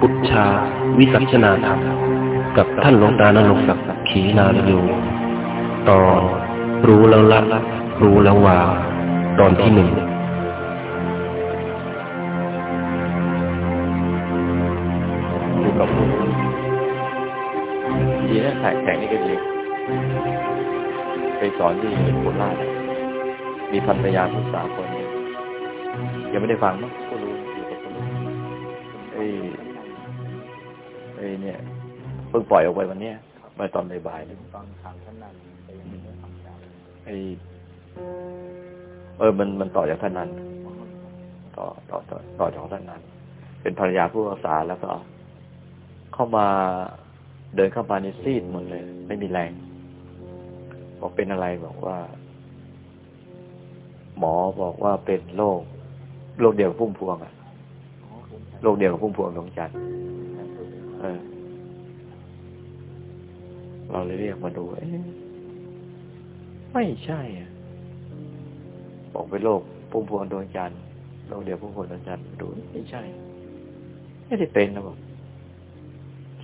ปุจชาวิสัชนาธรรม กับท่านหลวงตานรกศักดิ์ขีนาลโยตอนรู้แล้วละรู้แล้ววาตอนที่หนึ่งอยู่กับผู้ดีนะแข่งแข่งนี่ก็ดีไปสอนที่โคราชมีภรรยาผู้สาวคนนึงยังไม่ได้ฟังมั้ง ปล่อยออกไปวันเนี้ยเมื่อตอนบ่ายๆเนี่ยฟังทางท่านนั้นแต่ยังไม่ได้ฟังจากไอ้เออมันมันต่อจากท่านนั้น ต่อต่อต่อต่อจากท่านนั้น เป็นภรรยาผู้รักษาแล้วก็ เข้ามาเดินเข้ามาในซีดหมดเลย ไม่มีแรงบอกเป็นอะไรบอกว่า หมอบอกว่าเป็นโรคโรคเดียวกับพุ่มพวงอะโรคเดียวกับพุ่มพวงดวงจันทร์เออ เราเลยเรียกมาดูเอ๊ะไม่ใช่อะบอกเป็นโรคพุ่มพวงดวงจันทร์โรคเดียวพุ่มพวงดวงจันทร์ดูไม่ใช่ ไม่ได้เป็นนะบอก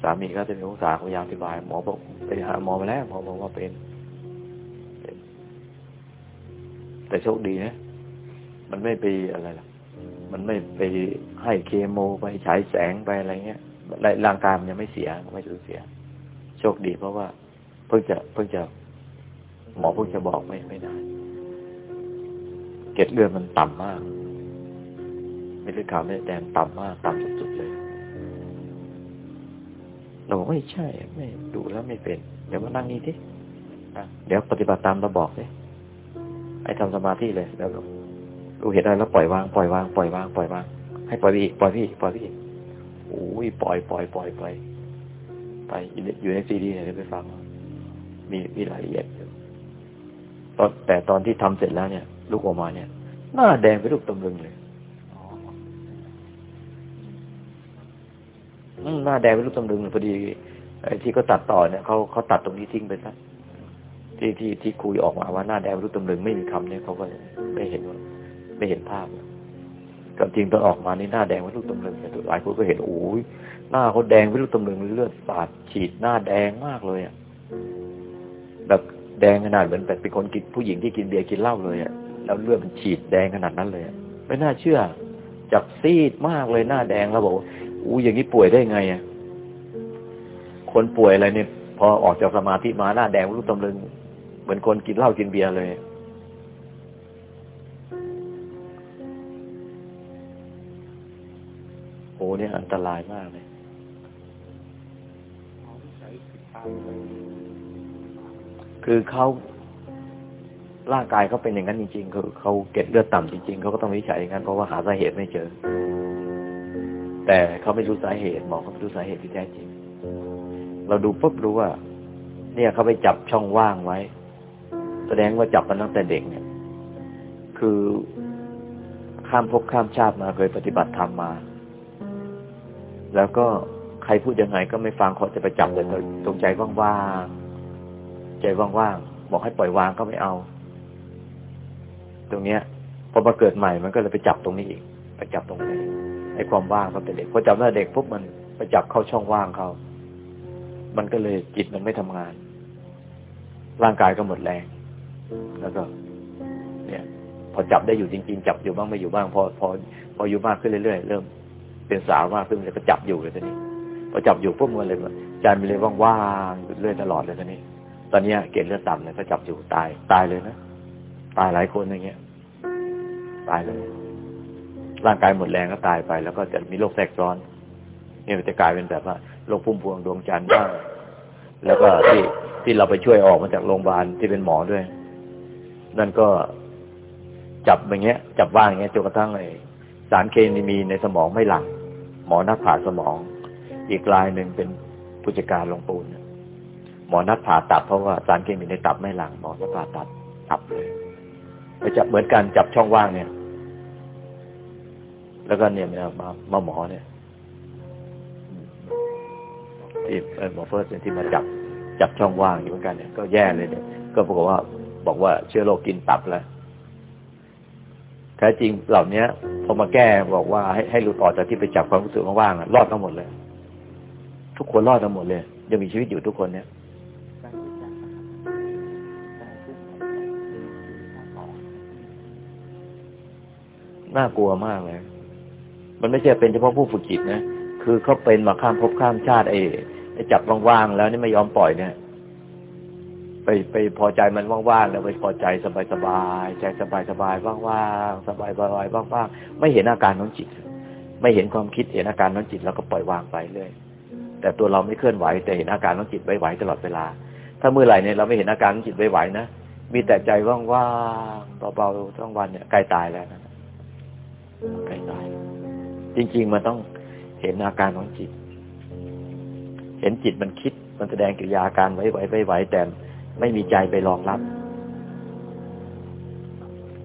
สามีก็จะมีองศาพยายามอธิบาย หมอบอกไปหาหมอมาแล้วหมอบอกว่าเป็น แต่โชคดีนะมันไม่ไปอะไรล่ะ มันไม่ไปให้เคโมไปฉายแสงไปอะไรเงี้ยร่างกายมันยังไม่เสียไม่สูญเสีย โชคดีเพราะว่าเพิ่งจะเพิ่งจะหมอเพิ่งจะบอกไม่ไม่ได้เกล็ดเลือดมันต่ำมากไม่เลือดขาวไม่แดงต่ำมากต่ำสุดๆเลยเราบอกไม่ใช่ ไม่ดูแล้วไม่เป็น เดี๋ยวมานั่งนี่ดิเดี๋ยวปฏิบัติตามเราบอกเลยให้ทำสมาธิเลยแล้วดูเหตุอะไรแล้วปล่อยวางปล่อยวางปล่อยวางปล่อยวางให้ปล่อยไปอีกปล่อยพี่ปล่อยพี่โอ้ยปล่อยปล่อยปล่อยปล่อย ไปอยู่ในซีดีเนี่ยเดี๋ยวไปฟัง มีมีรายละเอียดอยู่ตอนแต่ตอนที่ทำเสร็จแล้วเนี่ย ลูกออกมาเนี่ย หน้าแดงไปนลูกตำลึงเลยหน้าแดงไปนลูกตำลึงเลยพอดีไอ้ที่เขาตัดต่อเนี่ยเขาเขาตัดตรงนี้ทิ้งไปซะที่ที่ที่คุยออกมาว่าหน้าแดงเป็นลูกตำลึงไม่มีคำเนี่ยเขาก็ไม่เห็นว่าไม่เห็นภาพ กับจริงตอนออกมานี่หน้าแดงเป็นลูกตำลึงแต่หลายคนก็เห็นโอ้ยหน้าเขาแดงเป็นลูกตำลึงเลือดสาดฉีดหน้าแดงมากเลยอะแบบแดงขนาดเหมือนแบบเป็นคนกินผู้หญิงที่กินเบียร์กินเหล้าเลยอะแล้วเลือดมันฉีดแดงขนาดนั้นเลยอะไม่น่าเชื่อจากซีดมากเลยหน้าแดงแล้วบอกอู้อย่างนี้ป่วยได้ไงอะคนป่วยอะไรเนี่ยพอออกจากสมาธิมาหน้าแดงเป็นลูกตำลึง เหมือนคนกินเหล้ากินเบียร์เลย เนี่ยอันตรายมากเลยคือเขาร่างกายเขาเป็นอย่างนั้นจริงๆคือเขาเก็ดเลือดต่ำจริงๆเขาก็ต้องวิจัยอย่างนั้นเพราะว่าหาสาเหตุไม่เจอ แต่เขาไม่รู้สาเหตุหมอเขาไม่รู้สาเหตุที่แท้จริง เราดูปุ๊บรู้ว่า เนี่ยเขาไปจับช่องว่างไว้ แสดงว่าจับมันตั้งแต่เด็กเนี่ย คือข้ามภพข้ามชาติมาเคยปฏิบัติธรรมมา แล้วก็ใครพูดยังไงก็ไม่ฟังเขาจะไปจับเลยตรงใจว่างๆใจว่างๆบอกให้ปล่อยวางก็ไม่เอา ตรงเนี้ยพอมาเกิดใหม่มันก็เลยไปจับตรงนี้อีกไปจับตรงนี้ไอ้ความว่างก็เป็นเด็กพอจับตั้งแต่เด็กปุ๊บมันไปจับเข้าช่องว่างเขามันก็เลยจิตมันไม่ทำงาน ร่างกายก็หมดแรง แล้วก็ เนี่ย พอจับได้อยู่จริง ๆ จับอยู่บ้างไม่อยู่บ้าง พอพอพออยู่มากขึ้นเรื่อยๆเริ่ม เป็นสาวมากขึ้นเลยก็จับอยู่เลยตอนนี้พอจับอยู่ปุ๊บมันเลยใจมันเลยว่างๆอยู่เรื่อยตลอดเลยตอนนี้ ตอนนี้เกล็ดเลือดต่ำเนี่ยก็จับอยู่ตายตายเลยนะตายหลายคนอย่างเงี้ย ตายเลย ร่างกายหมดแรงก็ตายไป แล้วก็จะมีโรคแทรกซ้อน เนี่ยมันจะกลายเป็นแบบว่าโรคพุ่มพวงดวงจันทร์บ้างแล้วก็ที่ที่เราไปช่วยออกมาจากโรงพยาบาลที่เป็นหมอด้วย นั่นก็จับอย่างเงี้ย จับว่างอย่างเงี้ยจนกระทั่งไอ้สารเคมีในสมองไม่หลั่ง หมอนัดผ่าสมอง อีกรายหนึ่งเป็นผู้จัดการโรงปูนหมอนัดผ่าตับเพราะว่าสารเคมีในตับไม่หลั่งหมอนัดผ่าตัดตับเลยไปจับเหมือนกันจับช่องว่างเนี่ย แล้วก็เนี่ยมามาหมอเนี่ยที่หมอเฟิร์สที่มาจับจับช่องว่างอยู่เหมือนกันเนี่ยก็แย่เลยเนี่ยก็ปรากฏว่าบอกว่าเชื้อโรคกินตับแล้ว แท้จริงเหล่านี้พอมาแก้บอกว่าให้ให้หลุดออกจากที่ไปจับความรู้สึกว่างๆรอดทั้งหมดเลย ทุกคนรอดกันหมดเลยยังมีชีวิตอยู่ทุกคนเนี่ยน่ากลัวมากเลย มันไม่ใช่เป็นเฉพาะผู้ฝึกจิตนะ คือเขาเป็นมาข้ามภพข้ามชาติไอ้ไอ้จับว่างๆแล้วนี่ไม่ยอมปล่อยเนี่ย ไปไปพอใจมันว่างๆแล้วไปพอใจสบายๆใจสบายๆว่างๆสบายๆว่างๆไม่เห็นอาการของจิต ไม่เห็นความคิดเห็นอาการของจิตแล้วก็ปล่อยวางไปเลยแต่ตัวเราไม่เคลื่อนไหว แต่เห็นอาการของจิตไหวๆตลอดเวลา ถ้าเมื่อไหร่เนี่ยเราไม่เห็นอาการของจิตไหวๆนะมีแต่ใจว่างๆเบาๆทั้งวันเนี่ยใกล้ตายแล้วนะใกล้ตาย จริง ๆ มันต้องเห็นอาการของจิต เห็นจิตมันคิดมันแสดงกิริยาการไหวๆไหวๆแต่ ไม่มีใจไปรองรับ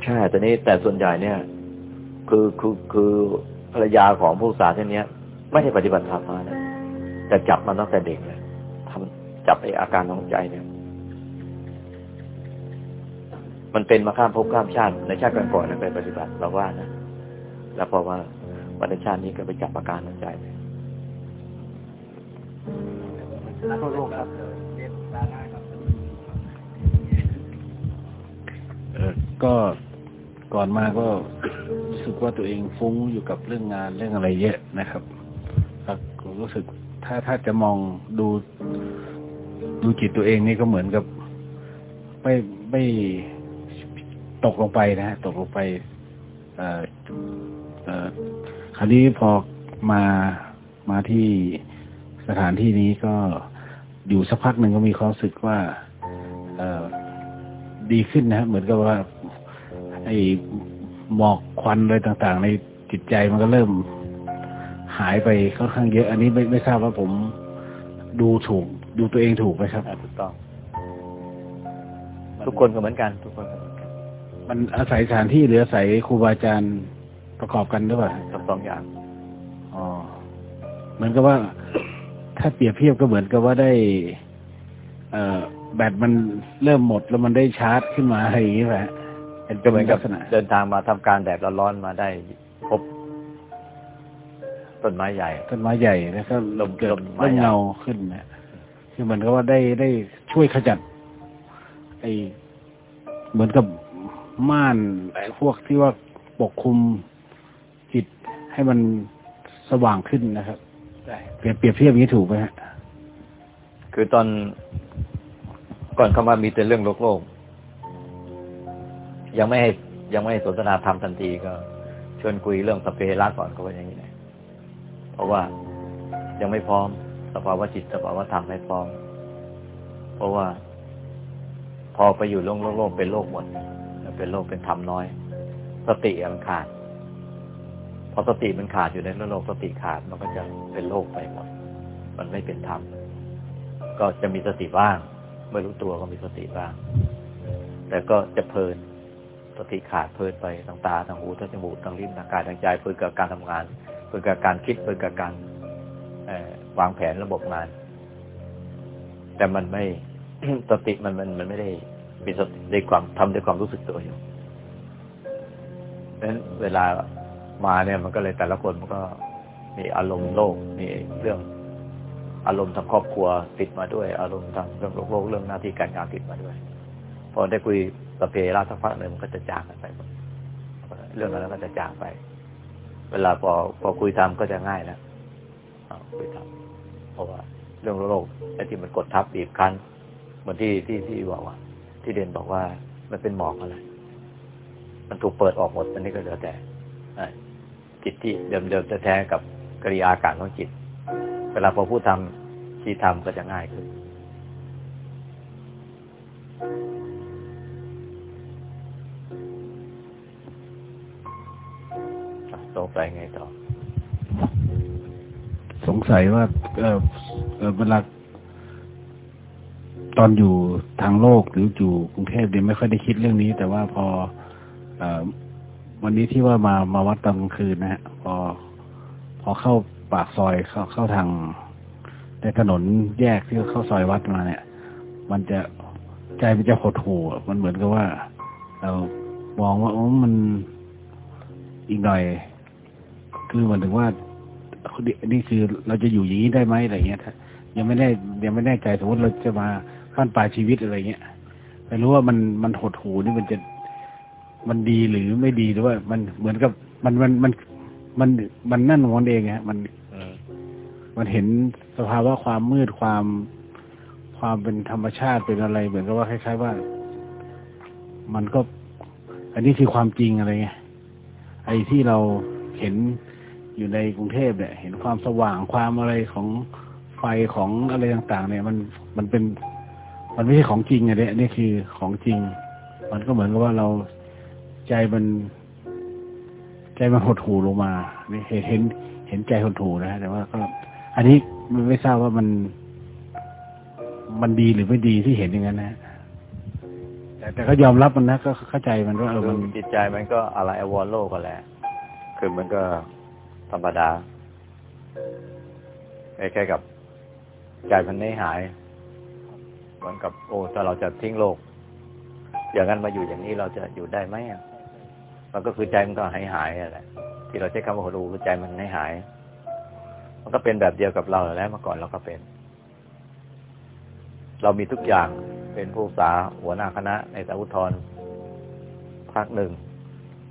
ใช่แต่นี้แต่ส่วนใหญ่เนี่ย คือคือคือภรรยาของผู้สาท่านนี้ย ไม่ได้ปฏิบัติธรรมมานะแต่จับมันตั้งแต่เด็กเลยทำจับไออาการของใจเนี่ย มันเป็นมาข้ามภพข้ามชาติในชาติก่อนๆนะไปปฏิบัติเราว่านะแล้วพอว่าวันชาตินี้ก็ไปจับอาการของใจเลยทั่วโลกครับ ก็ก่อนมาก็รู้สึกว่าตัวเองฟุ้งอยู่กับเรื่องงานเรื่องอะไรเยอะนะครับแล้วก็รู้สึกถ้าถ้าจะมองดู ดูจิตตัวเองนี่ก็เหมือนกับ ไม่ไม่ตกลงไปนะฮะตกลงไปเอ่อเอ่อคราวนี้พอมามาที่สถานที่นี้ก็อยู่สักพักหนึ่งก็มีความรู้สึกว่า เอ่อ ดีขึ้นนะฮะเหมือนกับว่า ไอ้หมอกควันอะไรต่าง ๆ ในจิตใจมันก็เริ่มหายไปค่อนข้างเยอะ อันนี้ไม่ไม่ทราบว่าผมดูถูก ดูตัวเองถูกไหมครับอะถูกต้อง ทุกคนก็เหมือนกัน ทุกคนก็เหมือนกันมันอาศัยสถานที่หรืออาศัยครูบาอาจารย์ประกอบกันหรือเปล่าทั้งสองอย่างอ๋อเหมือนกับว่า ถ้าเปรียบเทียบก็เหมือนกับว่าได้ เอ่อ แบตมันเริ่มหมดแล้วมันได้ชาร์จขึ้นมาอะไรอย่างนี้แหละก็เหมือนกับลักษณะเดินทางมาทำการแดดร้อนๆมาได้พบต้นไม้ใหญ่ ต้นไม้ใหญ่แล้วก็ลมเกิดลมไม้เรื่องใหญ่เงาขึ้นนะคือเหมือนกับว่าได้ได้ช่วยขจัด ไอเหมือนกับม่านไอ้พวกที่ว่าปกคลุมจิตให้มันสว่างขึ้นนะครับเปรียบเปรียบเทียบอย่างนี้ถูกไหมฮะคือตอน ก่อนเข้ามามีแต่เรื่องโลกโลก ยังไม่ให้ยังไม่ให้สนทนาธรรมทันทีก็ชวนคุยเรื่องสพเพเหระก่อนก็ว่าอย่างนี้เลยเพราะว่ายังไม่พร้อม สภาวะจิตสภาวะธรรมไม่พร้อม เพราะว่า พอไปอยู่โลกโลกโลกเป็นโลกหมดเป็นโลกเป็นธรรมน้อย สติมันขาด พอสติมันขาดอยู่ในโลกสติขาดมันก็จะเป็นโลกไปหมด มันไม่เป็นธรรมก็จะมีสติบ้าง ไม่รู้ตัวก็มีสติบ้าง แต่ก็จะเพลินสติขาดเพลินไปทางตาทางหูทางจมูกทางลิ้นทางกายทางใจเพลินกับการทำงานเพลินกับการคิดเพลินกับการวางแผนระบบงาน แต่มันไม่สติมันมันมันไม่ได้มีสติในความทำด้วยความรู้สึกตัวอยู่เพราะฉะนั้นเวลามาเนี่ยมันก็เลยแต่ละคนมันก็มีอารมณ์โลกมีเรื่อง อารมณ์ทางครอบครัวติดมาด้วย อารมณ์ทางเรื่องโลกเรื่องหน้าที่การงานติดมาด้วย พอได้คุยประเพราสักพักหนึ่งมันก็จะจางกันไปเรื่องนั้นก็จะจางไป เวลาพอพอคุยทำก็จะง่ายแล้วคุยทำเพราะว่า เรื่องโลกไอ้ที่มันกดทับบีบคั้นเหมือนที่ที่ที่บอกว่า ที่เด่นบอกว่ามันเป็นหมอกอะไร มันถูกเปิดออกหมดอันนี้ก็เหลือแต่จิตที่เดิมๆแท้ๆกับกิริยาอาการของจิต เวลาพอพูดทำที่ทำก็จะง่ายขึ้น ต่อไปไงต่อ สงสัยว่าเออเออเวลาตอนอยู่ทางโลกหรืออยู่กรุงเทพเนี่ยไม่ค่อยได้คิดเรื่องนี้ แต่ว่าพอเออวันนี้ที่ว่ามามาวัดตอนกลางคืนนะฮะพอพอเข้า ปากซอยเข้าเข้าทางในถนนแยกที่เข้าซอยวัดมาเนี่ย มันจะใจมันจะหดหู่มันเหมือนกับว่า เรามองว่าโอ้มันอีกหน่อย คือเหมือนถึงว่านี่คือเราจะอยู่อย่างนี้ได้ไหมอะไรเงี้ยถ้ายังไม่แน่ยังไม่แน่ใจสมมติเราจะมาขั้นปลายชีวิตอะไรเงี้ยไม่รู้ว่ามันมันหดหูนี่มันจะมันดีหรือไม่ดีหรือว่า มันเหมือนกับมันมันมันมันมันนั่นของมันเองฮะมัน มันเห็นสภาวะความมืดความความเป็นธรรมชาติเป็นอะไร เหมือนกับว่าคล้าย ๆ ว่า มันก็ อันนี้คือความจริงอะไรเงี้ยไอ้ที่เราเห็นอยู่ในกรุงเทพเนี่ย เห็นความสว่างความอะไรของไฟของอะไรต่าง ๆ เนี่ย มันมันเป็น มันไม่ใช่ของจริงอะเนี่ยนี่คือของจริง มันก็เหมือนกับว่าเราใจมันใจมันหดหูลงมานี่เห็นเห็นเห็นใจหดหูนะแต่ว่าก็ อันนี้มันไม่ทราบว่ามันมันดีหรือไม่ดีที่เห็นอย่างนั้นนะแต่แต่ก็ยอมรับมันนะ ก็เข้าใจมันว่าเออมันจิตใจมันก็อะไรอวอลโลก็แหละคือมันก็ธรรมดาแค่กับใจมันไม่หายเหมือนกับโอ้ถ้าเราจะทิ้งโลก อย่างนั้นมาอยู่อย่างนี้เราจะอยู่ได้ไหมมันก็คือใจมันก็หายหายๆอะแหละที่เราใช้คำว่ารู้คือใจมันไม่หาย มันก็เป็นแบบเดียวกับเราแล้วเมื่อก่อนเราก็เป็น เรามีทุกอย่างเป็นผู้ศึกษาหัวหน้าคณะ ในสาวุธรภาคหนึ่ง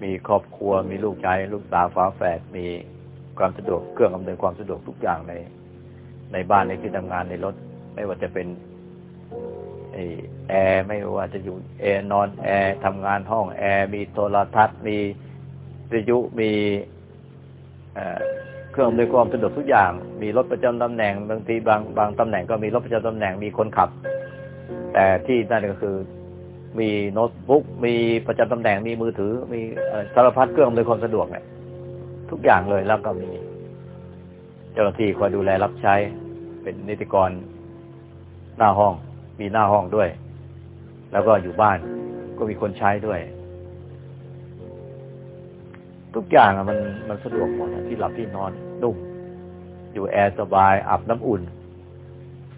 มีครอบครัวมีลูกชายลูกสาวฝาแฝดมีความสะดวกเครื่องอำนวยความสะดวกทุกอย่างใน ในบ้านในที่ทำงานในรถ ไม่ว่าจะเป็นไอ้แอร์ไม่ว่าจะอยู่แอร์นอนแอร์ทำงานห้องแอร์มีโทรทัศน์มีวิทยุมี เครื่องอำนวยความสะดวกทุกอย่าง มีรถประจำตำแหน่งบางทีบางบางตำแหน่งก็มีรถประจำตำแหน่งมีคนขับ แต่ที่นั่นก็คือ มีโน้ตบุ๊กมีประจำตำแหน่งมีมือถือ มีสารพัดเครื่องอำนวยความสะดวกเนี่ยทุกอย่างเลยแล้วก็มี เจ้าหน้าที่คอยดูแลรับใช้เป็นนิติกรหน้าห้อง มีหน้าห้องด้วย แล้วก็อยู่บ้านก็มีคนใช้ด้วย ทุกอย่างอะมันมันสะดวกหมดที่หลับที่นอนนุ่มอยู่แอร์สบายอาบน้ำอุ่น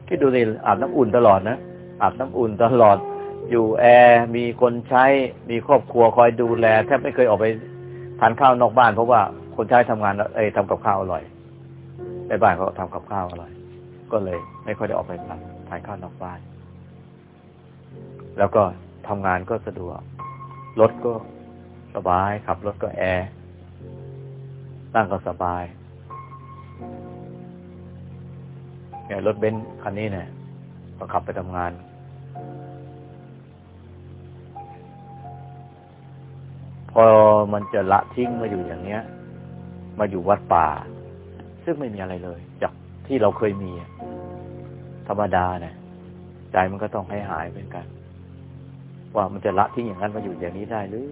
คิดดูสิอาบน้ำอุ่นตลอดนะอาบน้ำอุ่นตลอด อยู่แอร์มีคนใช้มีครอบครัวคอยดูแลแทบไม่เคยออกไปทานข้าวนอกบ้านเพราะว่าคนใช้ทำงานเอ้ยทำกับข้าวอร่อยในบ้านเขาทำกับข้าวอร่อย ก็เลย ไม่ค่อยได้ออกไปทานทานข้าวนอกบ้าน แล้วก็ทำงานก็สะดวกรถก็สบายขับรถก็แอร์ นั่งก็สบายเนี่ยรถเบนซ์คันนี้เนี่ยก็ขับไปทำงาน พอมันจะละทิ้งมาอยู่อย่างเนี้ย มาอยู่วัดป่า ซึ่งไม่มีอะไรเลย จากที่เราเคยมี ธรรมดาเนี่ยใจมันก็ต้องให้หายเหมือนกัน ว่ามันจะละทิ้งอย่างนั้นมาอยู่อย่างนี้ได้หรือ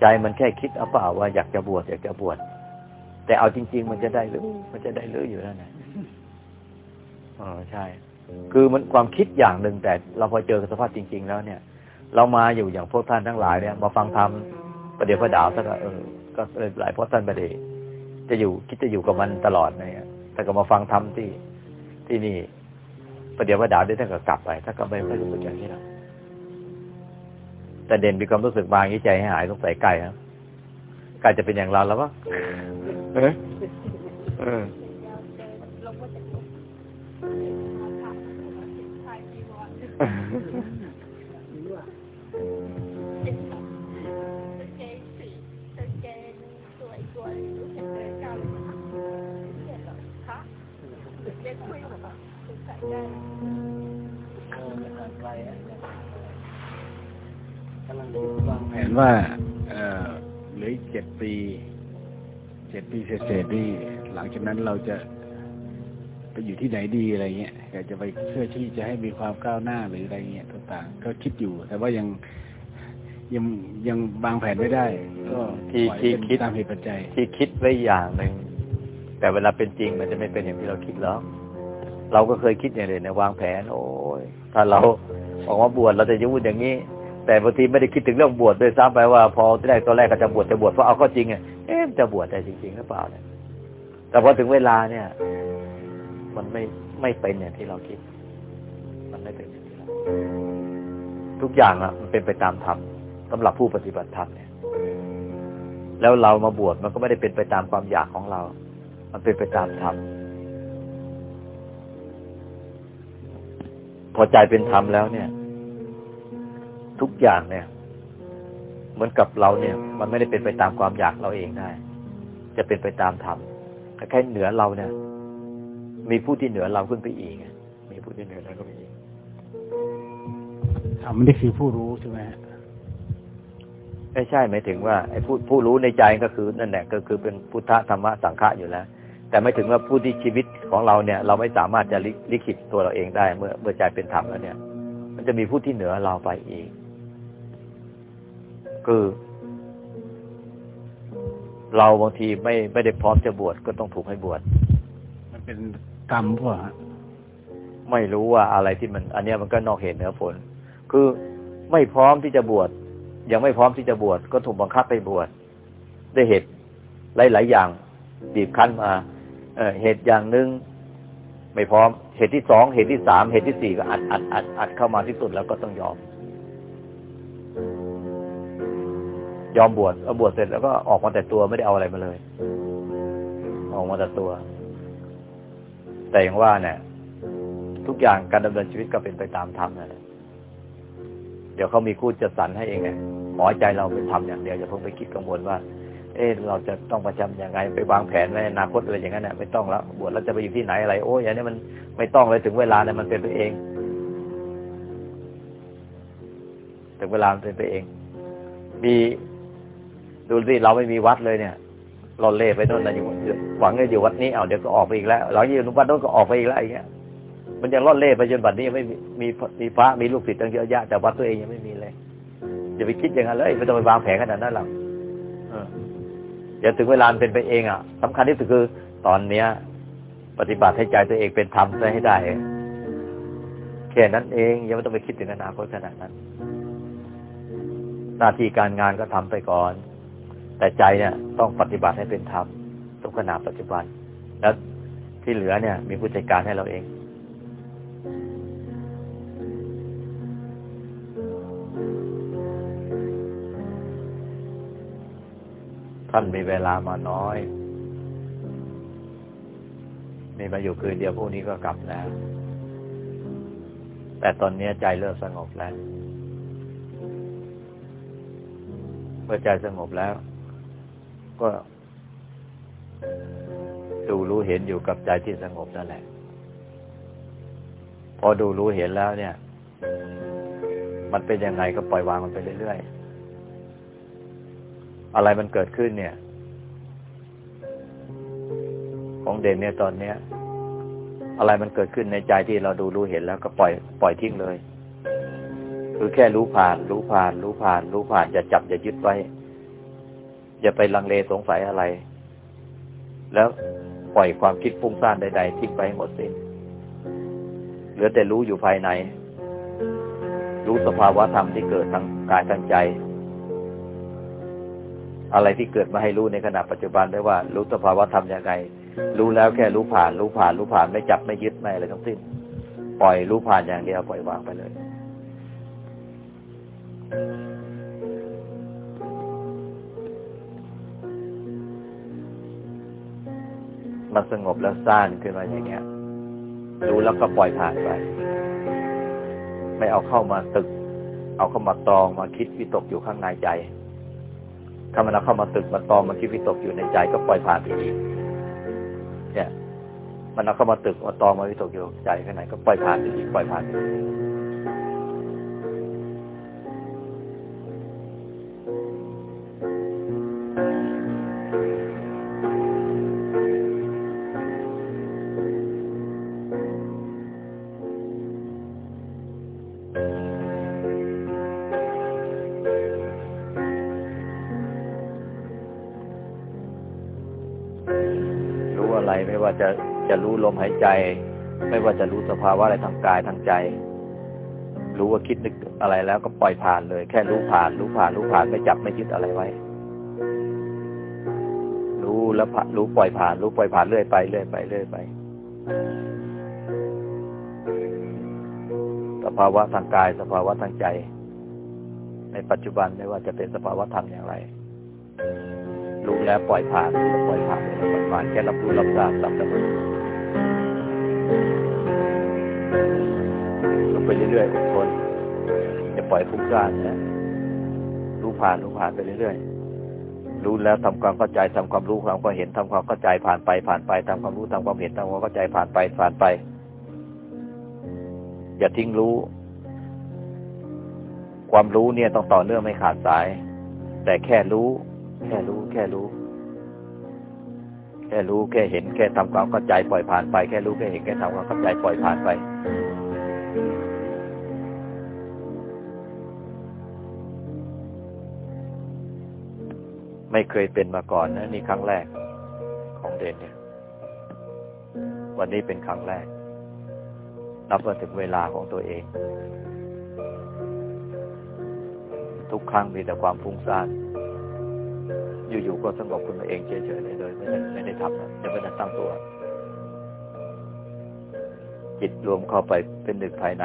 ใจมันแค่คิดเอาเปล่าว่าอยากจะบวชอยากจะบวช แต่เอาจริง ๆ มันจะได้หรือมันจะได้หรืออยู่นั่นแหละอ๋อใช่ คือมันความคิดอย่างหนึ่งแต่เราพอเจอสภาพจริง ๆ แล้วเนี่ย เรามาอยู่อย่างพวกท่านทั้งหลายเนี่ยมาฟังธรรมประเดี๋ยวประดาวสักเออก็เลยหลายเพราะท่านประเดี๋ยวจะอยู่คิดจะอยู่กับมันตลอดเนี่ยแต่ก็มาฟังธรรมที่ที่นี่ประเดี๋ยวประดาวได้ท่านก็กลับไปถ้าก็ไม่ไม่รู้สึกอย่างนี้แล้วแต่เด่นมีความรู้สึกบางที่ใจให้หายสงสัยไก่ครับไก่จะเป็นอย่างเราแล้วปะ เออเออลงมาจากลงชายจีวรกางเกงสีกางเกงสวยสวยรู้สึกเลยเก่าเห็นหรอคะเด็กคุยแบบสงสัยได้กำลังวางแผนว่าเอ่อเหลืออีกเจ็ดปี เจ็ดปีเศษๆนี่หลังจากนั้นเราจะไปอยู่ที่ไหนดีอะไรเงี้ยอยากจะไปเพื่อที่จะให้มีความก้าวหน้าหรืออะไรเงี้ยต่างๆ ก็คิดอยู่ แต่ว่ายังยังยังวางแผนไม่ได้ ก็ที่ปล่อยที่เป็นคิดตามเหตุปัจจัย ที่คิดไว้อย่างหนึ่งแต่เวลาเป็นจริงมันจะไม่เป็นอย่างที่เราคิดหรอกเราก็เคยคิดอย่างเดียวนะวางแผน โอ้ยถ้าเราออกมาบวชเราจะยุ่งอย่างนี้ แต่บางทีไม่ได้คิดถึงเรื่องบวชด้วยซ้ำไปว่า พอที่แรกตอนแรกก็จะบวชจะบวชเพราะเอาก็จริงเอ๊ะจะบวชได้จริงๆหรือเปล่าเนี่ยแต่พอถึงเวลาเนี่ย มันไม่ไม่เป็นอย่างที่เราคิด มันไม่เป็นอย่างที่เราทุกอย่างอะมันเป็นไปตามธรรมสำหรับผู้ปฏิบัติธรรมเนี่ย แล้วเรามาบวชมันก็ไม่ได้เป็นไปตามความอยากของเรา มันเป็นไปตามธรรมพอใจเป็นธรรมแล้วเนี่ย ทุกอย่างเนี่ย เหมือนกับเราเนี่ย มันไม่ได้เป็นไปตามความอยากเราเองได้ จะเป็นไปตามธรรมแค่เหนือเราเนี่ย มีผู้ที่เหนือเราขึ้นไปอีกไงมีผู้ที่เหนือเราขึ้นไปอีกทำนี่คือผู้รู้ใช่ไหมฮะไม่ใช่หมายถึงว่าไอ้ผู้ผู้รู้ในใจก็คือนั่นแหละก็คือเป็นพุทธธรรมะสังฆะอยู่แล้ว แต่ไม่ถึงว่าผู้ที่ชีวิตของเราเนี่ย เราไม่สามารถจะลิลิขิตตัวเราเองได้ เมื่อเมื่อใจเป็นธรรมแล้วเนี่ย มันจะมีผู้ที่เหนือเราไปอีก คือ เราบางทีไม่ไม่ได้พร้อมจะบวชก็ต้องถูกให้บวชมันเป็นกรรมเปล่าฮะไม่รู้ว่าอะไรที่มัน อันเนี้ยมันก็นอกเหตุเหนือผล คือไม่พร้อมที่จะบวชยังไม่พร้อมที่จะบวชก็ถูกบังคับไปบวชได้เหตุหลาย ๆ อย่างบีบคั้นมาเออเหตุอย่างหนึ่งไม่พร้อม เหตุที่สองเหตุที่สามเหตุที่สี่ก็อัดอัดอัดอัดเข้ามาที่สุดแล้วก็ต้องยอม ยอมบวชเอาบวชเสร็จแล้วก็ออกมาแต่ตัวไม่ได้เอาอะไรมาเลย ออกมาแต่ตัว แต่อย่างว่าเนี่ย ทุกอย่างการดำเนินชีวิตก็เป็นไปตามธรรมนั่นแหละเดี๋ยวเขามีคู่จัดสรรให้เองไงขอให้ใจเราไปทำอย่างเดียวอย่าเพิ่งไปคิดกังวลว่า เออเราจะต้องประจำยังไง ไปวางแผนในอนาคตอะไรอย่างนั้นน่ะไม่ต้องแล้วบวชแล้วจะไปอยู่ที่ไหนอะไร โอ้ยอย่างนี้มันไม่ต้องเลยถึงเวลาเนี่ยมันเป็นไปเองถึงเวลามันเป็นไปเอง มี ดูสิเราไม่มีวัดเลยเนี่ยเราเล่ไปโน่นนะอยู่หวังจะอยู่วัดนี้เอาเดี๋ยวก็ออกไปอีกแล้วหลังจากอยู่วัดโน้นก็ออกไปอีกแล้วอย่างเงี้ยมันยังร่อนเล่ไปจนบัดนี้ยังไม่มีมีพระมีลูกศิษย์ตั้งเยอะแยะแต่วัดตัวเองยังไม่มีเลยอย่าไปคิดอย่างนั้นเลยไม่ต้องไปวางแผนขนาดนั้นหรอกเออเดี๋ยวถึงเวลาเป็นไปเองอะสำคัญที่สุดคือ ตอนเนี้ย ปฏิบัติให้ใจตัวเองเป็นธรรมให้ได้แค่นั้นเองยังไม่ต้องไปคิดถึงอนาคตขนาดนั้น หน้าที่การงานก็ทำไปก่อน แต่ใจเนี่ยต้องปฏิบัติให้เป็นธรรมทุกขณะปัจจุบัน แล้วที่เหลือเนี่ย มีผู้จัดการให้เราเองท่านมีเวลามาน้อย มีมาอยู่คืนเดียวพวกนี้ก็กลับแล้ว แต่ตอนนี้ใจเริ่มสงบแล้ว เมื่อใจสงบแล้ว ก็ดูรู้เห็นอยู่กับใจที่สงบนั่นแหละ พอดูรู้เห็นแล้วเนี่ย มันเป็นยังไงก็ปล่อยวางมันไปเรื่อยๆ อะไรมันเกิดขึ้นเนี่ย ของเด่นเนี่ยตอนเนี้ย อะไรมันเกิดขึ้นในใจที่เราดูรู้เห็นแล้วก็ปล่อยปล่อยทิ้งเลย คือแค่รู้ผ่าน รู้ผ่าน รู้ผ่าน รู้ผ่านอย่าจับอย่ายึดไว้ อย่าไปลังเลสงสัยอะไร แล้วปล่อยความคิดฟุ้งซ่านใด ๆ ทิ้งไปให้หมดสิ้นเหลือแต่รู้อยู่ภายใน รู้สภาวะธรรมที่เกิดทางกายทางใจ อะไรที่เกิดมาให้รู้ในขณะปัจจุบันได้ว่า รู้สภาวะธรรมยังไง รู้แล้วแค่รู้ผ่าน รู้ผ่าน รู้ผ่านไม่จับไม่ยึดไม่อะไรทั้งสิ้น ปล่อยรู้ผ่านอย่างเดียวปล่อยวางไปเลย มันสงบแล้วซ่านขึ้นมาอย่างเงี้ยรู้แล้วก็ปล่อยผ่านไปไม่เอาเข้ามาตึก เอาเข้ามาตองมาคิดวิตกอยู่ข้างในใจถ้ามันเอาเข้ามาตึกมาตองมาคิดวิตกอยู่ในใจ ก็ปล่อยผ่านไปอีกเนี่ย มันเอาเข้ามาตึกมาตองมาวิตกอยู่ใจข้างในก็ปล่อยผ่านไปอีกปล่อยผ่านไปอีก จะจะรู้ลมหายใจ ไม่ว่าจะรู้สภาวะอะไรทางกายทางใจ รู้ว่าคิดนึกอะไรแล้วก็ปล่อยผ่านเลย แค่รู้ผ่านรู้ผ่านรู้ผ่านไม่จับไม่ยึดอะไรไว้ รู้แล้วรู้ปล่อยผ่าน รู้ปล่อยผ่านเรื่อยไปเรื่อยไปเรื่อยไปสภาวะทางกายสภาวะทางใจ ในปัจจุบันไม่ว่าจะเป็นสภาวะธรรมอย่างไร รู้แล้วปล่อยผ่านปล่อยผ่านานแค่รับรู้รับทราบสับสนลงไปเรื่อยๆอดทนอย่าปล่อยฟุ้งซ่านนะรู้ผ่านรู้ผ่านไปเรื่อยๆรู้แล้วทำความเข้าใจทำความรู้ความก็เห็นทำความเข้าใจผ่านไปผ่านไปทำความรู้ทำความเห็นทำความเข้าใจผ่านไปผ่านไป อย่าทิ้งรู้ ความรู้เนี่ยต้องต่อเนื่องไม่ขาดสาย แต่แค่รู้ แค่รู้แค่รู้ แค่รู้แค่เห็นแค่ทำความเข้าใจปล่อยผ่านไป แค่รู้แค่เห็นแค่ทำความเข้าใจปล่อยผ่านไป ไม่เคยเป็นมาก่อนนะนี่ครั้งแรกของเดนเนี่ย วันนี้เป็นครั้งแรก นับว่าถึงเวลาของตัวเอง ทุกครั้งมีแต่ความฟุ้งซ่าน อยู่ๆก็สงบขึ้นมาเองเฉยๆเลยโดยไม่ได้ไม่ได้ทำนะยังไม่ได้ตั้งตัว จิตรวมเข้าไปเป็นหนึ่งภายใน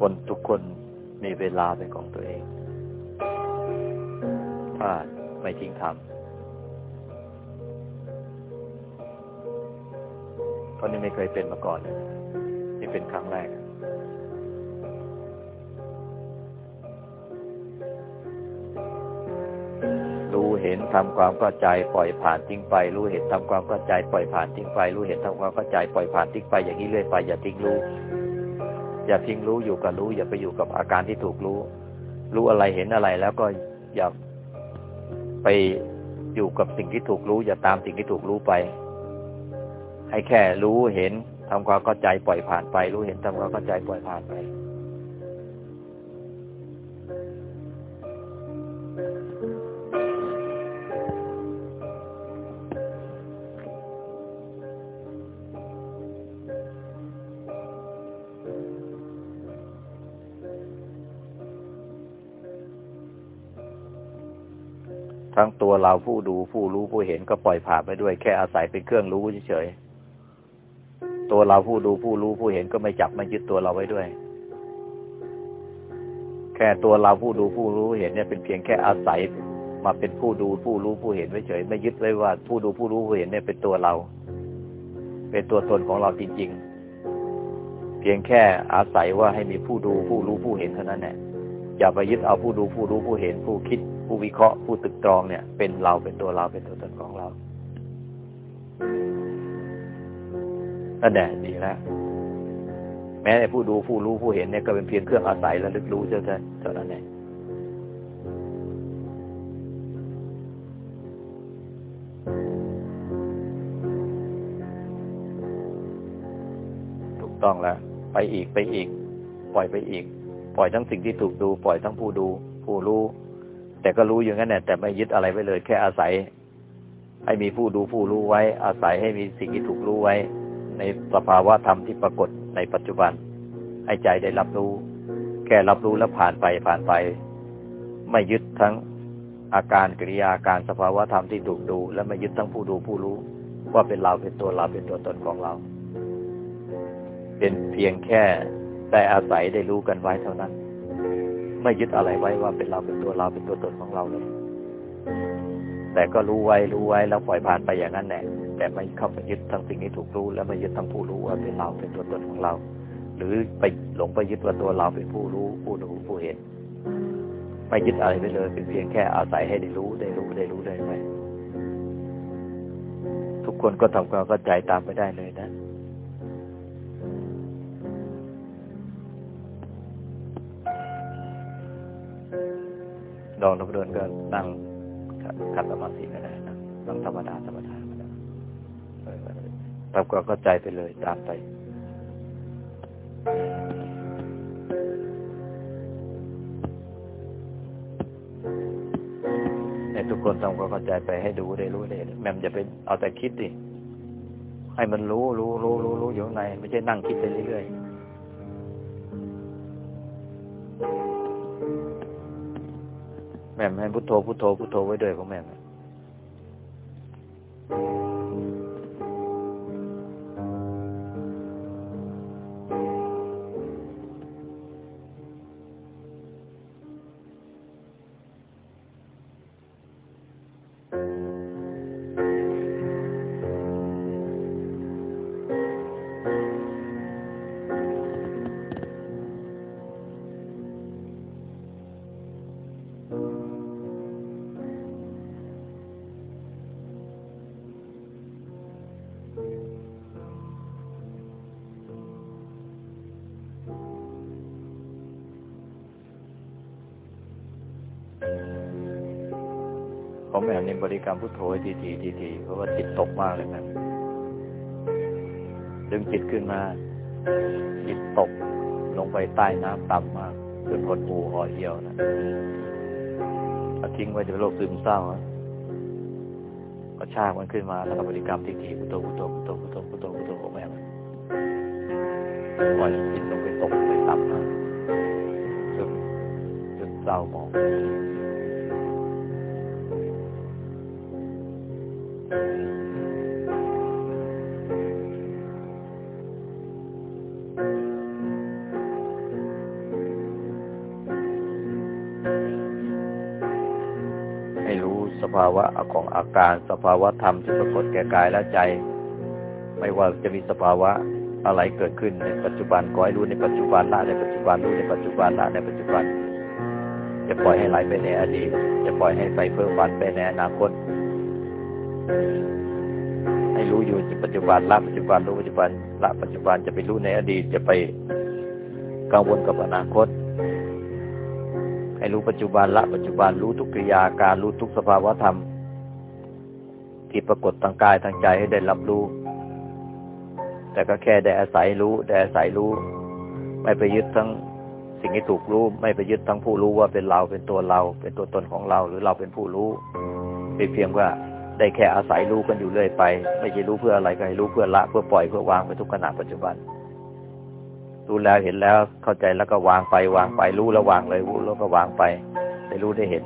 คนทุกคนมีเวลาเป็นของตัวเอง ถ้าไม่ทิ้งทำเพราะนี่ไม่เคยเป็นมาก่อนนี่เป็นครั้งแรก ทำความเข้าใจปล่อยผ่านทิ้งไป รู้เห็นทำความเข้าใจปล่อยผ่านทิ้งไป รู้เห็นทำความเข้าใจปล่อยผ่านทิ้งไปอย่างนี้เรื่อยไปอย่าทิ้งรู้ อย่าทิ้งรู้อยู่กับรู้ อย่าไปอยู่กับอาการที่ถูกรู้ รู้อะไรเห็นอะไรแล้วก็อย่าไปอยู่กับสิ่งที่ถูกรู้ อย่าตามสิ่งที่ถูกรู้ไป ให้แค่รู้เห็นทำความเข้าใจปล่อยผ่านไป รู้เห็นทำความเข้าใจปล่อยผ่านไป ตัวเราผู้ดูผู้รู้ผู้เห็นก็ปล่อยผ่านไปด้วย แค่อาศัยเป็นเครื่องรู้เฉยๆตัวเราผู้ดูผู้รู้ผู้เห็นก็ไม่จับไม่ยึดตัวเราไว้ด้วย แค่ตัวเราผู้ดูผู้รู้เห็นเนี่ยเป็นเพียงแค่อาศัยมาเป็นผู้ดูผู้รู้ผู้เห็นไว้เฉยไม่ยึดไว้ว่า ผู้ดูผู้รู้ผู้เห็นเนี่ยเป็นตัวเรา เป็นตัวตนของเราจริง ๆ เพียงแค่อาศัยว่าให้มีผู้ดูผู้รู้ผู้เห็นเท่านั้นแหละอย่าไปยึดเอาผู้ดูผู้รู้ผู้เห็นผู้คิด ผู้วิเคราะห์ผู้ตึกตรองเนี่ย เป็นเราเป็นตัวเราเป็นตัวตนของเรานั่นแหละดีแล้วแม้แต่ผู้ดูผู้รู้ผู้เห็นเนี่ยก็เป็นเพียงเครื่องอาศัยและลึกรู้เท่านั้นเท่านั้นเองถูกต้องแล้ว ไปอีกไปอีก ปล่อยไปอีก ปล่อยทั้งสิ่งที่ถูกดู ปล่อยทั้งผู้ดู ผู้รู้ แต่ก็รู้อย่างนั้นแหละแต่ไม่ยึดอะไรไว้เลย แค่อาศัย ให้มีผู้ดูผู้รู้ไว้ อาศัยให้มีสิ่งที่ถูกรู้ไว้ ในสภาวะธรรมที่ปรากฏในปัจจุบัน ให้ใจได้รับรู้ แค่รับรู้แล้วผ่านไปผ่านไป ไม่ยึดทั้งอาการกิริยาการสภาวะธรรมที่ถูกดู และไม่ยึดทั้งผู้ดูผู้รู้ ว่าเป็นเราเป็นตัวเราเป็นตัวตนของเรา เป็นเพียงแค่ได้อาศัยได้รู้กันไว้เท่านั้น ไม่ยึดอะไรไว้ว่าเป็นเราเป็นตัวเราเป็นตัวตนของเราเลย แต่ก็รู้ไว้รู้ไว้แล้วปล่อยผ่านไปอย่างนั้นแหละแต่ไม่เข้าไปยึดทั้งสิ่งที่ถูกรู้ และไม่ยึดทั้งผู้รู้ว่าเป็นเราเป็นตัวตนของเรา หรือไปหลงไปยึดว่าตัวเราเป็นผู้รู้ผู้ดูผู้เห็นไม่ยึดอะไรไปเลยเป็นเพียงแค่อาศัยให้ได้รู้ได้รู้ได้รู้ได้ไปทุกคนก็ทำความเข้าใจตามไปได้เลยนะ ลองนับเดินก็นั่งขัดสมาธิก็ได้นะนั่งธรรมดาธรรมดาก็ได้ทำความเข้าใจไปเลยตามไปในทุกคนทำความเข้าใจไปให้ดูได้รู้ได้แม่มอย่าไปเอาแต่คิดดิให้มันรู้รู้รู้รู้รู้อยู่ข้างในไม่ใช่นั่งคิดไปเรื่อยๆ แม่มให้พุทโธพุทโธพุทโธไว้ด้วยของแม่ มผมไม่เนในบริกรรมพุทโธทีทีทีทีเพราะว่าจิตตกมากเลยนะดึงจิตขึ้นมา จิตตกลงไปใต้น้ำต่ำมากขึ้นหดหูห่อเหี่ยวนะถ้าทิ้งไว้จะเป็นโรคซึมเศร้าก็ชากมันขึ้นมาแล้วก็บริกรรมทีทีพุทโธพุทโธพุทโธพุทโธพุทโธพุทโธแม่ปล่อยจิตลงไปตกไปต่ำมาก อาการสภาวะธรรมที่ปรากฏแก่กายและใจ ไม่ว่าจะมีสภาวะอะไรเกิดขึ้นในปัจจุบันขอให้รู้ในปัจจุบันละในปัจจุบันรู้ในปัจจุบันละในปัจจุบัน จะปล่อยให้ไหลไปในอดีต จะปล่อยให้ไปเพิ่มฝันไปในอนาคต ให้รู้อยู่ในปัจจุบันละปัจจุบันรู้ปัจจุบันละปัจจุบันจะไปรู้ในอดีตจะไปกังวลกับอนาคต ให้รู้ปัจจุบันละปัจจุบันรู้ทุกกิริยาการรู้ทุกสภาวะธรรม ที่ปรากฏทางกายทางใจให้ได้รับรู้ แต่ก็แค่ได้อาศัยรู้ได้อาศัยรู้ ไม่ไปยึดทั้งสิ่งที่ถูกรู้ ไม่ไปยึดทั้งผู้รู้ว่าเป็นเราเป็นตัวเรา เป็นตัวตนของเรา หรือเราเป็นผู้รู้เป็นเพียงว่าได้แค่อาศัยรู้กันอยู่เรื่อยไป ไม่ใช่รู้เพื่ออะไรก็ให้รู้เพื่อละเพื่อปล่อยเพื่อวางไปทุกขณะปัจจุบันรู้แล้วเห็นแล้วเข้าใจแล้วก็วางไปวางไปรู้แล้ววางเลยรู้แล้วก็วางไปได้รู้ได้เห็น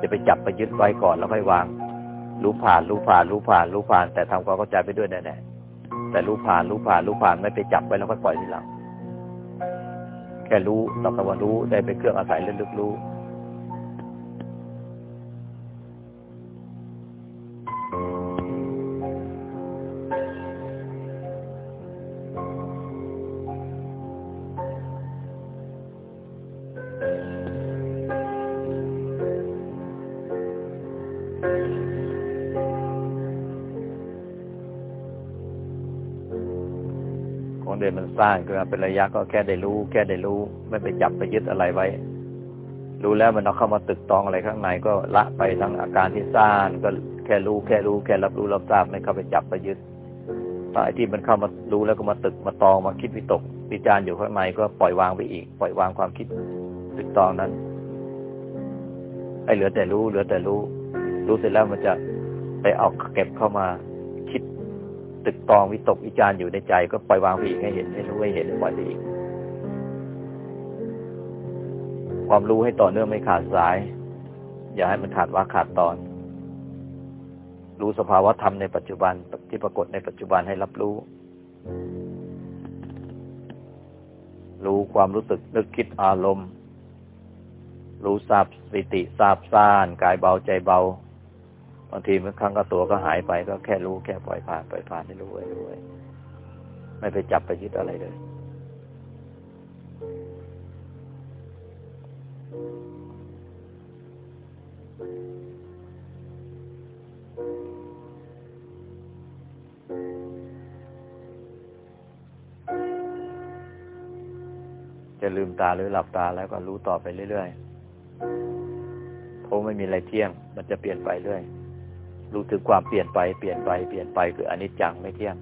จะไปจับไปยึดไว้ก่อนแล้วค่อยวาง รู้ผ่านรู้ผ่านรู้ผ่านรู้ผ่าน แต่ทำความเข้าใจไปด้วยแน่ๆแต่รู้ผ่านรู้ผ่านรู้ผ่านไม่ไปจับไว้แล้วก็ปล่อยทีหลังแค่รู้ต่อคำว่ารู้ได้เป็นเครื่องอาศัยลึกๆรู้ เดินมันสร้างขึ้นมาเป็นระยะก็แค่ได้รู้ แค่ได้รู้ ไม่ไปจับไปยึดอะไรไว้ รู้แล้วมันเอาเข้ามาตึกตองอะไรข้างในก็ละไปทั้งอาการที่สร้างก็แค่รู้แค่รู้แค่รับรู้รับทราบไม่เข้าไปจับไปยึดตไอ้ที่มันเข้ามารู้แล้วก็มาตึกมาตองมาคิดวิตกวิจารณ์อยู่ข้างในก็ปล่อยวางไปอีก ปล่อยวางความคิดตึกตองนั้นให้เหลือแต่รู้เหลือแต่รู้ รู้เสร็จแล้วมันจะไปเอาเก็บเข้ามา ตึกตองวิตกวิจารอยู่ในใจ ก็ปล่อยวางไปอีกให้เห็นให้รู้ให้เห็นปล่อยไปอีก ความรู้ให้ต่อเนื่องไม่ขาดสาย อย่าให้มันขาดว่าขาดตอน รู้สภาวะธรรมในปัจจุบันที่ปรากฏในปัจจุบันให้รับรู้ รู้ความรู้สึกนึกคิดอารมณ์ รู้ทราบสติทราบซ่านกายเบาใจเบา บางทีบางครั้งก็ตัวก็หายไปก็แค่รู้แค่ปล่อยผ่านปล่อยผ่านให้รู้ไว้รู้ไว้ไม่ไปจับไปยึดอะไรเลยจะลืมตาหรือหลับตาแล้วก็รู้ต่อไปเรื่อยๆเพราะไม่มีอะไรเที่ยง มันจะเปลี่ยนไปเรื่อย รู้ถึงความเปลี่ยนไปเปลี่ยนไปเปลี่ยนไปคืออนิจจังไม่เที่ยง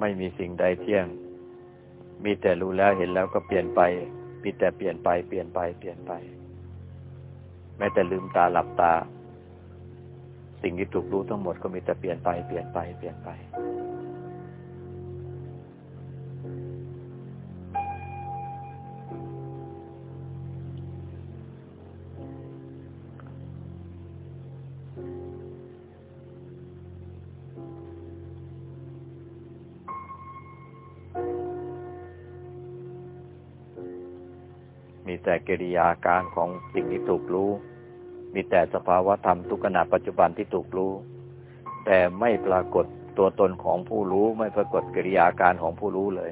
ไม่มีสิ่งใดเที่ยง มีแต่รู้แล้วเห็นแล้วก็เปลี่ยนไป มีแต่เปลี่ยนไปเปลี่ยนไปเปลี่ยนไป แม้แต่ลืมตาหลับตา สิ่งที่ถูกรู้ทั้งหมดก็มีแต่เปลี่ยนไปเปลี่ยนไปเปลี่ยนไป แต่กิริยาการของสิ่งที่ถูกรู้ มีแต่สภาวะธรรมทุกขณะปัจจุบันที่ถูกรู้ แต่ไม่ปรากฏตัวตนของผู้รู้ไม่ปรากฏกิริยาการของผู้รู้เลย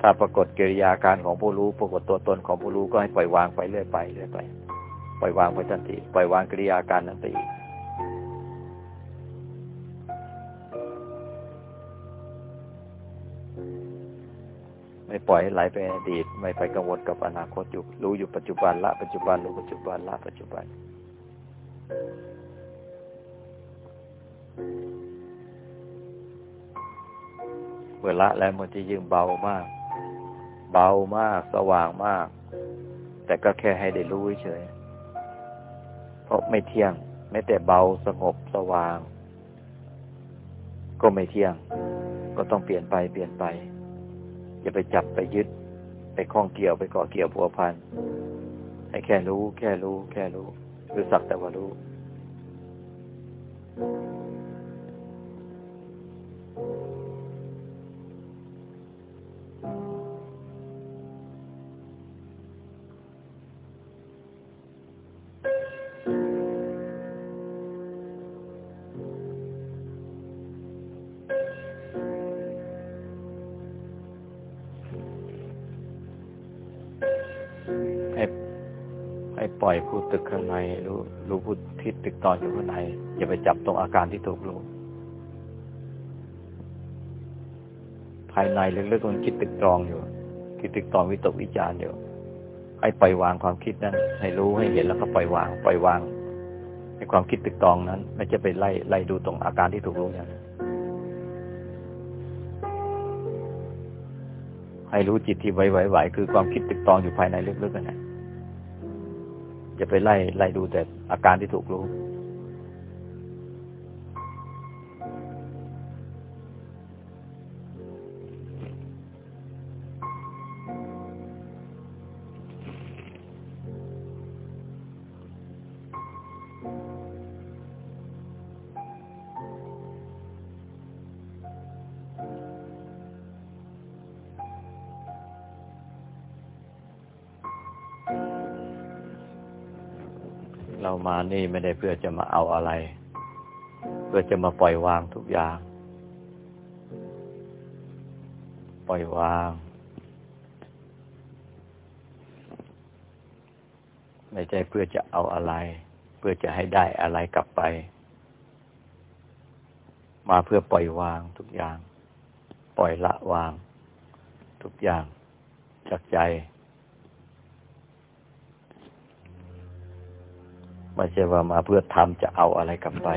ถ้าปรากฏกิริยาการของผู้รู้ ปรากฏตัวตนของผู้รู้ก็ให้ปล่อยวางไปเรื่อยไปเรื่อยไป ปล่อยวางไปทันทีปล่อยวางกิริยาการนั้นไปอีก ปล่อยไหลไปอดีต ไม่ไปกังวลกับอนาคตอยู่ รู้อยู่ปัจจุบันละปัจจุบันรู้ปัจจุบันละปัจจุบัน เมื่อละแล้วมันจะยิ่งเบามาก เบามากสว่างมาก แต่ก็แค่ให้ได้รู้เฉย เพราะไม่เที่ยงไม่แต่เบาสงบสว่าง ก็ไม่เที่ยง ก็ต้องเปลี่ยนไปเปลี่ยนไป อย่าไปจับไปยึด ไปคล้องเกี่ยวไปเกาะเกี่ยวผัวพันให้แค่รู้ แค่รู้ แค่รู้รู้สักแต่ว่ารู้ ให้ปล่อยผู้ตึกข้างในรู้รู้ผู้ที่ตึกตอนอยู่ข้างใน อย่าไปจับตรงอาการที่ถูกรู้ ภายในลึกๆมันคิดตึกตรองอยู่ คิดตึกตรองวิตกวิจารณ์อยู่ให้ปล่อยวางความคิดนั้น ให้รู้ให้เห็นแล้วก็ปล่อยวาง ปล่อยวางในความคิดตึกตรองนั้น ไม่จะไปไล่ไล่ดูตรงอาการที่ถูกรู้อย่างนั้นให้รู้จิตที่ไหวๆคือความคิดตึกตองอยู่ภายในลึกๆนั่นแหละ จะไปไล่ไล่ดูแต่อาการที่ถูกรู้ นี่ไม่ได้เพื่อจะมาเอาอะไร เพื่อจะมาปล่อยวางทุกอย่าง ปล่อยวาง ไม่ใช่เพื่อจะเอาอะไร เพื่อจะให้ได้อะไรกลับไป มาเพื่อปล่อยวางทุกอย่าง ปล่อยละวาง ทุกอย่างจากใจ ไม่ใช่ว่ามาเพื่อทำจะเอาอะไรกลับไป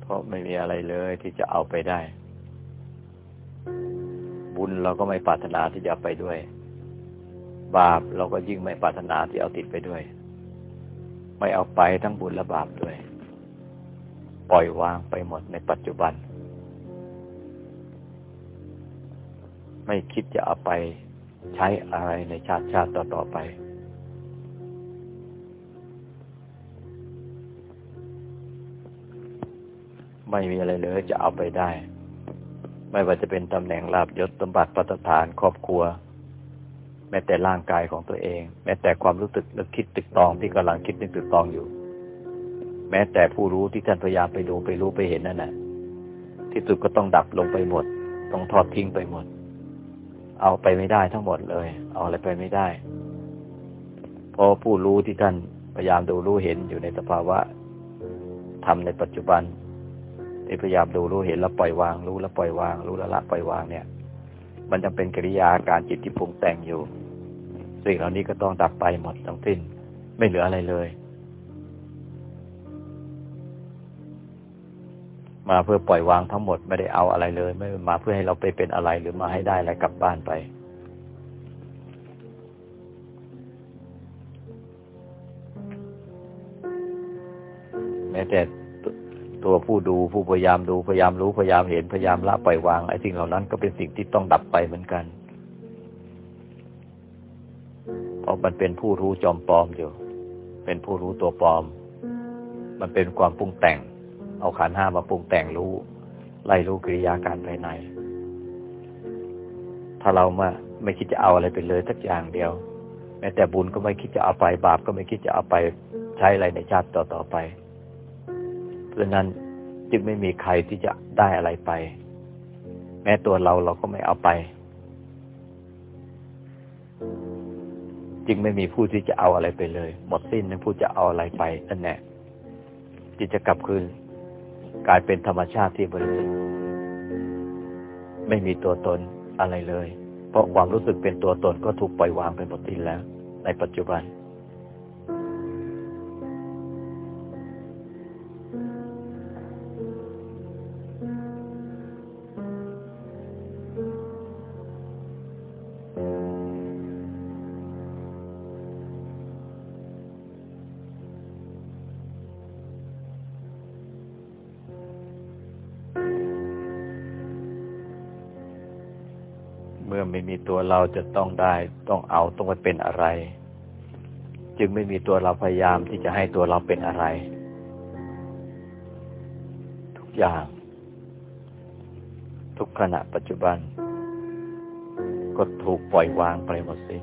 เพราะไม่มีอะไรเลยที่จะเอาไปได้ บุญเราก็ไม่ปรารถนาที่จะไปด้วย บาปเราก็ยิ่งไม่ปรารถนาที่เอาติดไปด้วย ไม่เอาไปทั้งบุญและบาปด้วย ปล่อยวางไปหมดในปัจจุบัน ไม่คิดจะเอาไปใช้อะไรในชาติชาติต่อต่อไป ไม่มีอะไรเลยจะเอาไปได้ ไม่ว่าจะเป็นตำแหน่งลาบยศสมบัติปัตฐานครอบครัว ม้แต่ร่างกายของตัวเอง แม้แต่ความรู้สึกนึกคิดตึกตองที่กำลังคิดนึกตึกตองอยู่ แม้แต่ผู้รู้ที่ท่านพยายามไปดูไปรู้ไปเห็นนั่นแหละที่สุดก็ต้องดับลงไปหมด ต้องทอดทิ้งไปหมด เอาไปไม่ได้ทั้งหมดเลย เอาอะไรไปไม่ได้เพราะผู้รู้ที่ท่านพยายามดูรู้เห็นอยู่ในสภาวะทำในปัจจุบันที่พยายามดูรู้เห็นแล้วปล่อยวาง รู้แล้วปล่อยวาง รู้แล้วละปล่อยวางเนี่ย มันจะเป็นกิริยาการจิตที่ปรุงแต่งอยู่ สิ่งเหล่านี้ก็ต้องดับไปหมดทั้งสิ้น ไม่เหลืออะไรเลย มาเพื่อปล่อยวางทั้งหมดไม่ได้เอาอะไรเลย ไม่มาเพื่อให้เราไปเป็นอะไรหรือมาให้ได้อะไรกลับบ้านไป แม้แต่ตัวผู้ดูผู้พยายามดูพยายามรู้พยายามเห็นพยายามละปล่อยวางไอ้สิ่งเหล่านั้นก็เป็นสิ่งที่ต้องดับไปเหมือนกัน มันเป็นผู้รู้จอมปลอมอยู่ เป็นผู้รู้ตัวปลอม มันเป็นความปรุงแต่ง เอาขันห้ามาปรุงแต่งรู้ ไล่รู้กิริยาการภายใน ถ้าเรามาไม่คิดจะเอาอะไรไปเลยสักอย่างเดียว แม้แต่บุญก็ไม่คิดจะเอาไปบาปก็ไม่คิดจะเอาไปใช้อะไรในชาติต่อๆไป เพราะนั้นจึงไม่มีใครที่จะได้อะไรไป แม้ตัวเราเราก็ไม่เอาไป จึงไม่มีผู้ที่จะเอาอะไรไปเลย หมดสิ้นผู้จะเอาอะไรไปนั่นแหละจิตจะกลับคืนกลายเป็นธรรมชาติที่บริสุทธิ์ไม่มีตัวตนอะไรเลย เพราะความรู้สึกเป็นตัวตนก็ถูกปล่อยวางเป็นหมดสิ้นแล้ว ในปัจจุบัน ตัวเราจะต้องได้ต้องเอาต้องไปเป็นอะไร จึงไม่มีตัวเราพยายามที่จะให้ตัวเราเป็นอะไร ทุกอย่าง ทุกขณะปัจจุบัน ก็ถูกปล่อยวางไปหมดสิ้น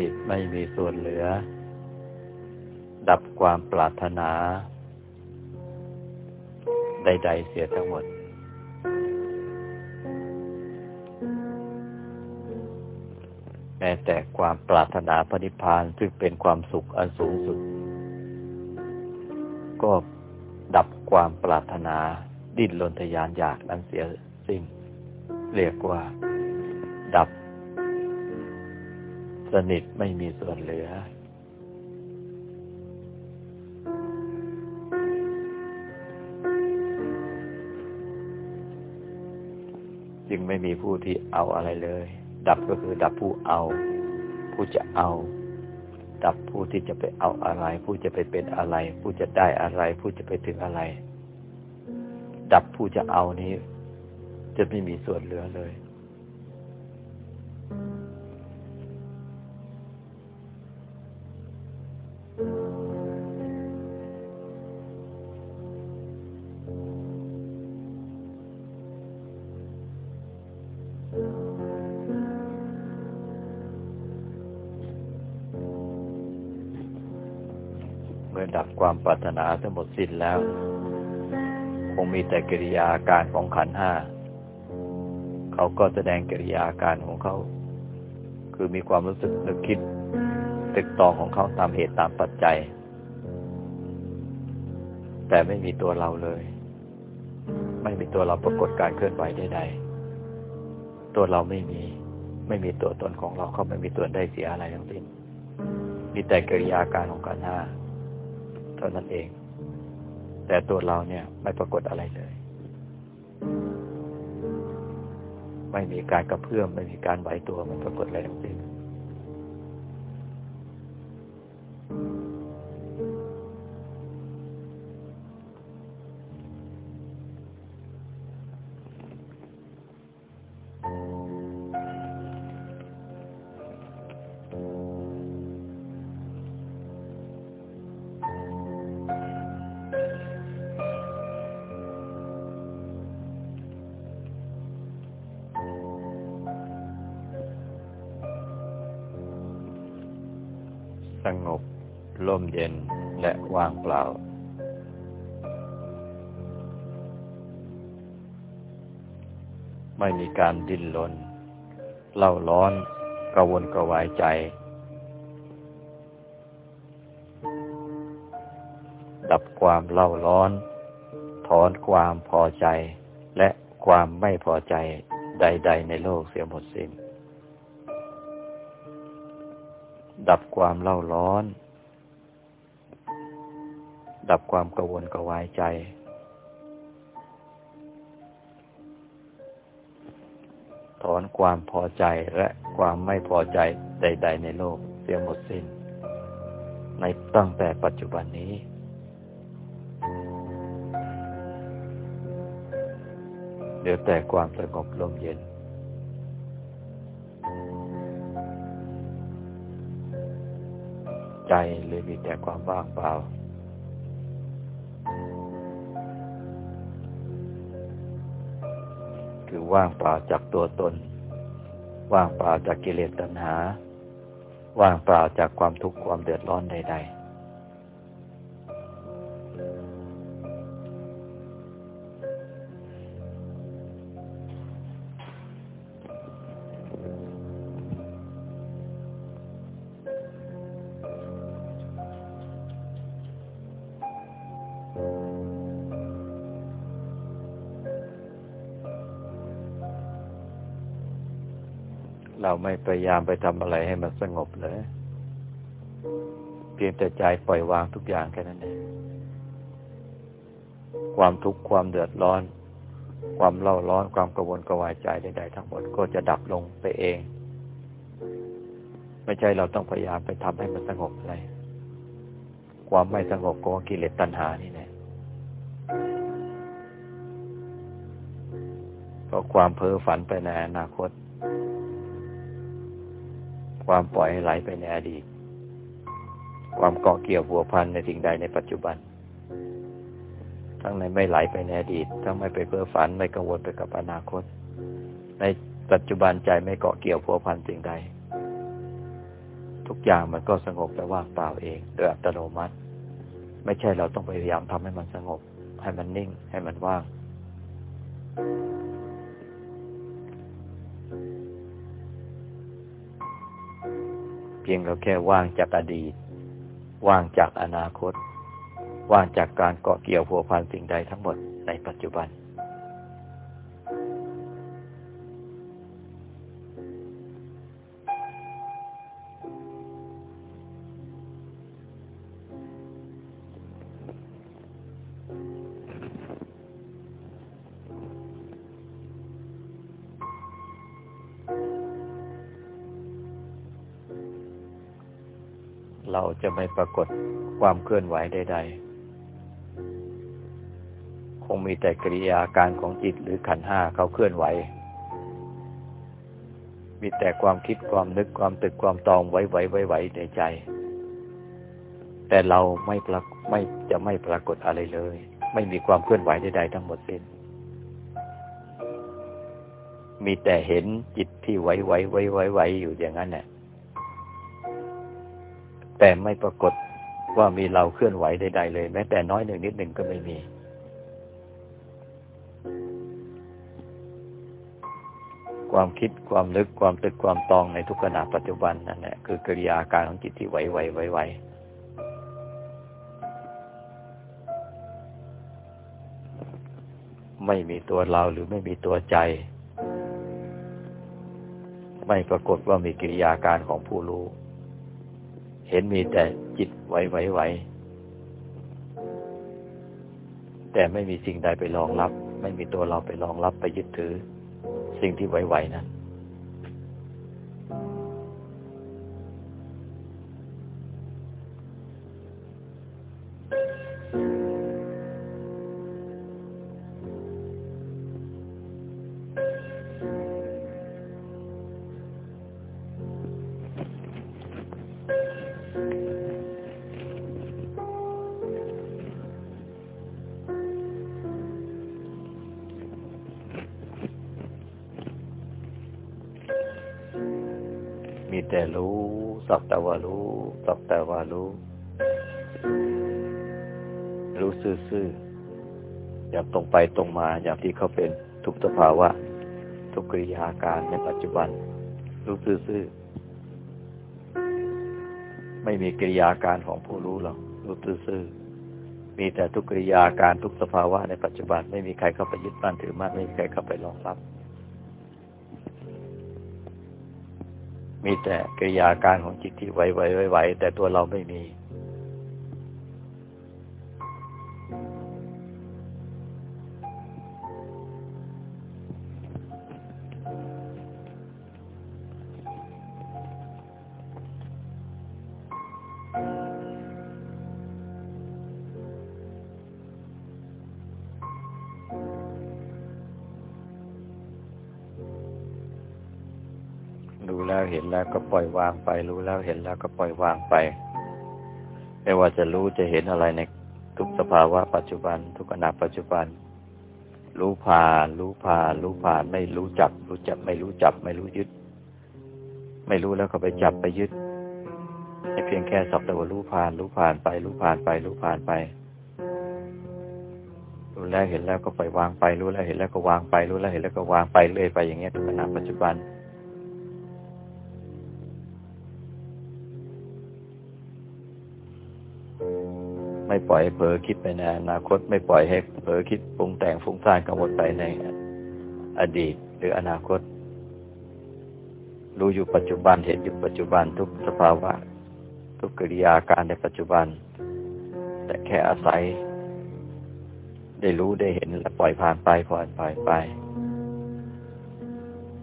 นิทไม่มีส่วนเหลือ ดับความปรารถนา ใด ๆ เสียทั้งหมด แม้แต่ความปรารถนาพระนิพพานซึ่งเป็นความสุขอันสูงสุด ก็ดับความปรารถนาดิ้นรนทยานอยากนั้นเสียสิ้นเรียกว่า สนิทไม่มีส่วนเหลือ จึงไม่มีผู้ที่เอาอะไรเลย ดับก็คือดับผู้เอา ผู้จะเอา ดับผู้ที่จะไปเอาอะไร ผู้จะไปเป็นอะไร ผู้จะได้อะไร ผู้จะไปถึงอะไร ดับผู้จะเอานี้ จะไม่มีส่วนเหลือเลย ดับความปรารถนาทั้งหมดสิ้นแล้ว คงมีแต่กิริยาการของขันห้า เขาก็แสดงกิริยาการของเขา คือมีความรู้สึกนึกคิดตึกตองของเขาตามเหตุตามปัจจัย แต่ไม่มีตัวเราเลย ไม่มีตัวเราปรากฏการเคลื่อนไหวใดๆตัวเราไม่มี ไม่มีตัวตนของเราเขาไม่มีตัวได้เสียอะไรทั้งสิ้นมีแต่กิริยาการของขันห้า ท่านั้นเอง แต่ตัวเราเนี่ยไม่ปรากฏอะไรเลย ไม่มีการกระเพื่อมไม่มีการไหวตัวมันปรากฏอะไรทั้งสิ้น มีการดิ้นรนเล่าร้อนกระวนกระวายใจ ดับความเล่าร้อน ถอนความพอใจ และความไม่พอใจใด ๆ ในโลกเสียหมดสิน้น ดับความเล่าร้อน ดับความกระวนกระวายใจ อนความพอใจและความไม่พอใจใด ๆ ในโลกเสียหมดสิน้น ในตั้งแต่ปัจจุบันนี้ เหลือแต่ความสงบลมเย็น ใจเลยมีแต่ความว่างเปล่า คือว่างเปล่าจากตัวตน ว่างเปล่าจากกิเลสตัณหา ว่างเปล่าจากความทุกข์ความเดือดร้อนใด ๆ ไม่พยายามไปทำอะไรให้มันสงบเลย เพียงแต่ใจปล่อยวางทุกอย่างแค่นั้นเองความทุกข์ความเดือดร้อน ความเล่าร้อนความกระวนกระวายใจใดๆทั้งหมดก็จะดับลงไปเอง ไม่ใช่เราต้องพยายามไปทำให้มันสงบอะไรความไม่สงบก็กิเลสตัณหานี่แหละก็ความเพ้อฝันไปในอนาคต ความปล่อยให้ไหลไปในอดีต ความเกาะเกี่ยวหัวพันในสิ่งใดในปัจจุบัน ทั้งในไม่ไหลไปในอดีต ทั้งไม่ไปเพ้อฝันไม่กังวลไปกับอนาคต ในปัจจุบันใจไม่เกาะเกี่ยวผัวพันสิ่งใด ทุกอย่างมันก็สงบแต่ว่างเปล่าเอง โดยอัตโนมัติ ไม่ใช่เราต้องพยายามทำให้มันสงบ ให้มันนิ่ง ให้มันว่าง เพียงเราแค่ว่างจากอดีต ว่างจากอนาคต ว่างจากการเกาะเกี่ยวผัวพันสิ่งใดทั้งหมดในปัจจุบัน จะไม่ปรากฏความเคลื่อนไหวใด ๆ คงมีแต่กิริยาการของจิตหรือขันห้าเขาเคลื่อนไหว มีแต่ความคิดความนึกความตึกความตองไหวไหวไหวไหวในใจ แต่เราไม่ปรากไม่จะไม่ปรากฏอะไรเลย ไม่มีความเคลื่อนไหวใดๆทั้งหมดสิ้นมีแต่เห็นจิตที่ไหวไหวไหวไหวไหวอยู่อย่างนั้นแหละ แต่ไม่ปรากฏว่ามีเราเคลื่อนไหวใดๆเลย แม้แต่น้อยหนึ่งนิดหนึ่งก็ไม่มี ความคิดความนึกความตึกความตองในทุกขณะปัจจุบันนั่นแหละคือกิริยาการของจิตที่ไหวไหวไหวไหวไม่มีตัวเราหรือไม่มีตัวใจ ไม่ปรากฏว่ามีกิริยาการของผู้รู้ เห็นมีแต่จิตไหวไหวไหวแต่ไม่มีสิ่งใดไปรองรับ ไม่มีตัวเราไปรองรับไปยึดถือ สิ่งที่ไหวไหวนั้น อย่างที่เขาเป็นทุกสภาวะ ทุกกิริยาการในปัจจุบัน รู้ซื่อๆไม่มีกิริยาการของผู้รู้หรอกรู้ซื่อๆมีแต่ทุกกิริยาการทุกสภาวะในปัจจุบัน ไม่มีใครเข้าไปยึดมั่นถือมั่นไม่มีใครเข้าไปรองรับ มีแต่กิริยาการของจิตที่ไหวไหวไหวไหวแต่ตัวเราไม่มี แล้วก็ปล่อยวางไป รู้แล้วเห็นแล้วก็ปล่อยวางไป ไม่ว่าจะรู้จะเห็นอะไรในทุกสภาวะปัจจุบัน ทุกขณะปัจจุบัน รู้ผ่านรู้ผ่านรู้ผ่านไม่รู้จับ รู้จับไม่รู้จับ ไม่รู้ยึด ไม่รู้แล้วก็ไปจับไปยึดให้เพียงแค่สักแต่ว่ารู้ผ่าน รู้ผ่านไป รู้ผ่านไป รู้ผ่านไปรู้แล้วเห็นแล้วก็ปล่อยวางไป รู้แล้วเห็นแล้วก็วางไป รู้แล้วเห็นแล้วก็วางไปเรื่อยไปอย่างเงี้ยทุกขณะปัจจุบัน ไม่ปล่อยให้เผลอคิดไปในอนาคตไม่ปล่อยให้เผลอคิดปรุงแต่งฟุ้งซ่านกังวลไปในอดีตหรืออนาคต รู้อยู่ปัจจุบันเห็นอยู่ปัจจุบันทุกสภาวะ ทุกกิริยาการในปัจจุบัน แต่แค่อาศัย ได้รู้ได้เห็นและปล่อยผ่านไปปล่อยไปไป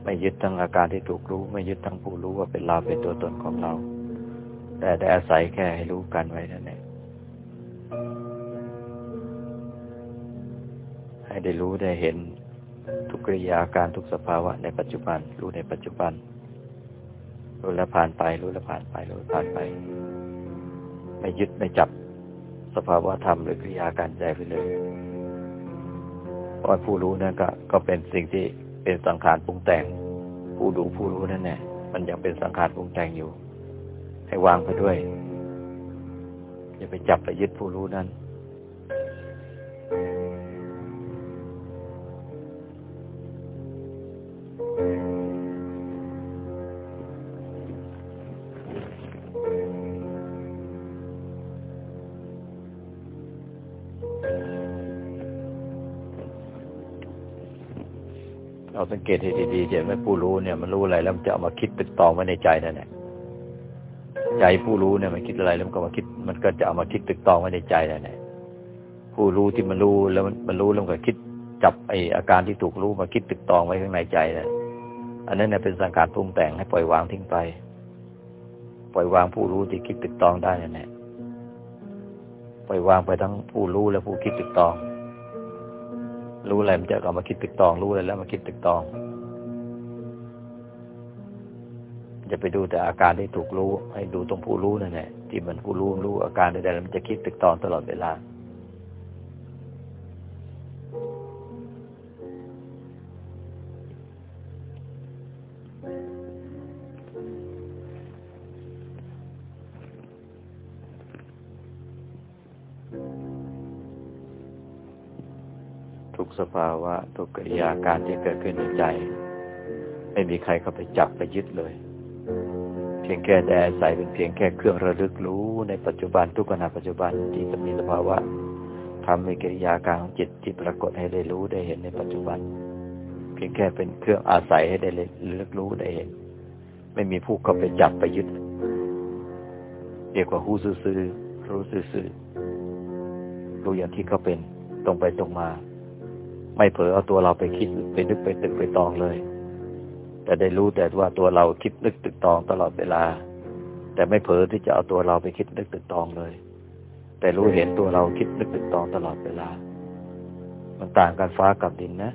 ไม่ยึดทั้งอาการที่ถูกรู้ ไม่ยึดทั้งผู้รู้ว่าเป็นเราเป็นตัวตนของเรา แต่ได้อาศัยแค่ให้รู้กันไว้นั่นเอง ให้ได้รู้ได้เห็นทุกกิริยาการทุกสภาวะในปัจจุบัน รู้ในปัจจุบัน รู้แล้วผ่านไป รู้แล้วผ่านไป รู้ผ่านไป ไม่ยึดไม่จับสภาวะธรรมหรือกิริยาการใจไปเลยเพราะผู้รู้นั่นก็ ก็เป็นสิ่งที่เป็นสังขารปรุงแต่ง ผู้ดูผู้รู้นั่นแหละมันยังเป็นสังขารปรุงแต่งอยู่ ให้วางไปด้วยอย่าไปจับไปยึดผู้รู้นั้น สังเกตให้ดีๆเห็นไหมผู้รู้เนี่ยมันรู้อะไรแล้วมันจะเอามาคิดตึกตองไว้ในใจนั่นแหละใจผู้รู้เนี่ยมันคิดอะไรแล้วมันก็มาคิด มันก็จะเอามาคิดตึกตองไว้ในใจนั่นแหละผู้รู้ที่มันรู้แล้วมันรู้แล้วมันก็คิดจับไออาการที่ถูกรู้มาคิดตึกตองไว้ข้างในใจนั่นอันนั้นเนี่ยเป็นสังการปรุงแต่งให้ปล่อยวางทิ้งไป ปล่อยวางผู้รู้ที่คิดตึกตองได้นั่นแหละปล่อยวางไปทั้งผู้รู้และผู้คิดตึกตอง รู้อะไรมันจะเอามาคิดตึกตอง รู้อะไรแล้วมาคิดตึกตองจะไปดูแต่อาการที่ถูกรู้ ให้ดูตรงผู้รู้นั่นแหละที่มันผู้รู้รู้อาการใดๆมันจะคิดตึกตองตลอดเวลา สภาวะทุกกิริยาการที่เกิดขึ้นในใจ ไม่มีใครเข้าไปจับไปยึดเลย เพียงแค่แต่ใส่เป็นเพียงแค่เครื่องระลึกรู้ในปัจจุบันทุกขณะปัจจุบันที่จะมีสภาวะทำในกิริยาการของจิตที่ปรากฏให้ได้รู้ได้เห็นในปัจจุบัน เพียงแค่เป็นเครื่องอาศัยให้ได้ระลึกรู้ได้เห็น ไม่มีผู้เข้าไปจับไปยึดเรียกว่าหูซื่อรู้ซื่อรู้อย่างที่เขาเป็นตรงไปตรงมา ไม่เผลอเอาตัวเราไปคิดไปนึกไปตึกไปตองเลย แต่ได้รู้แต่ว่าตัวเราคิดนึกตึกตองตลอดเวลา แต่ไม่เผลอที่จะเอาตัวเราไปคิดนึกตึกตองเลย แต่รู้เห็นตัวเราคิดนึกตึกตองตลอดเวลา มันต่างกันฟ้ากับดินนะ